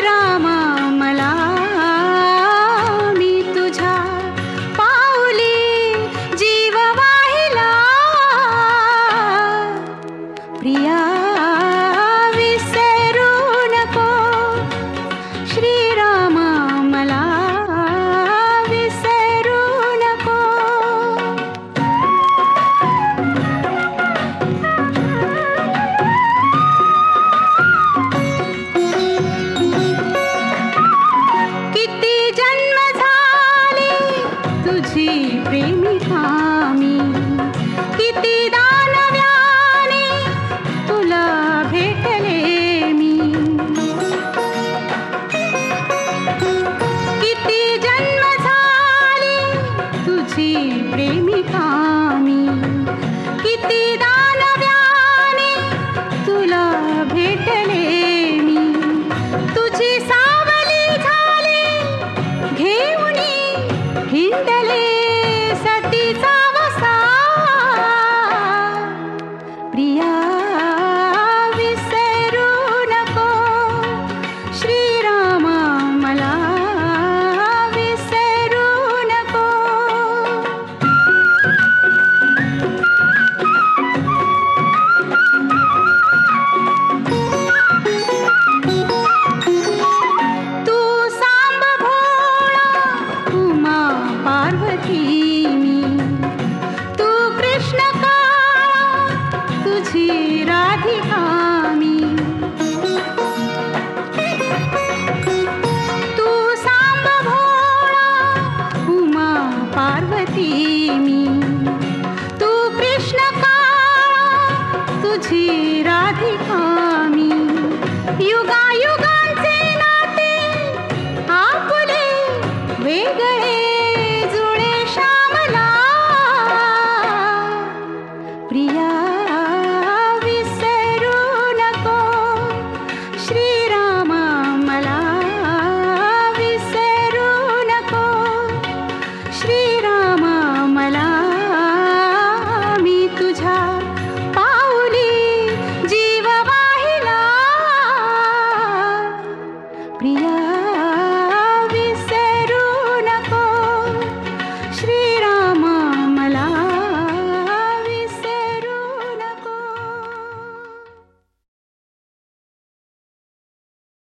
म स्वामी किती तुला भेटले मी. किती जन्म तुझी प्रेमिका मी किती तुला भेटले मी. तुझी सावली झाली घेऊन प्रेमी। तू कृष्ण तुझी राधिकामी। युगा युगांचे नाते आपुले वेगळे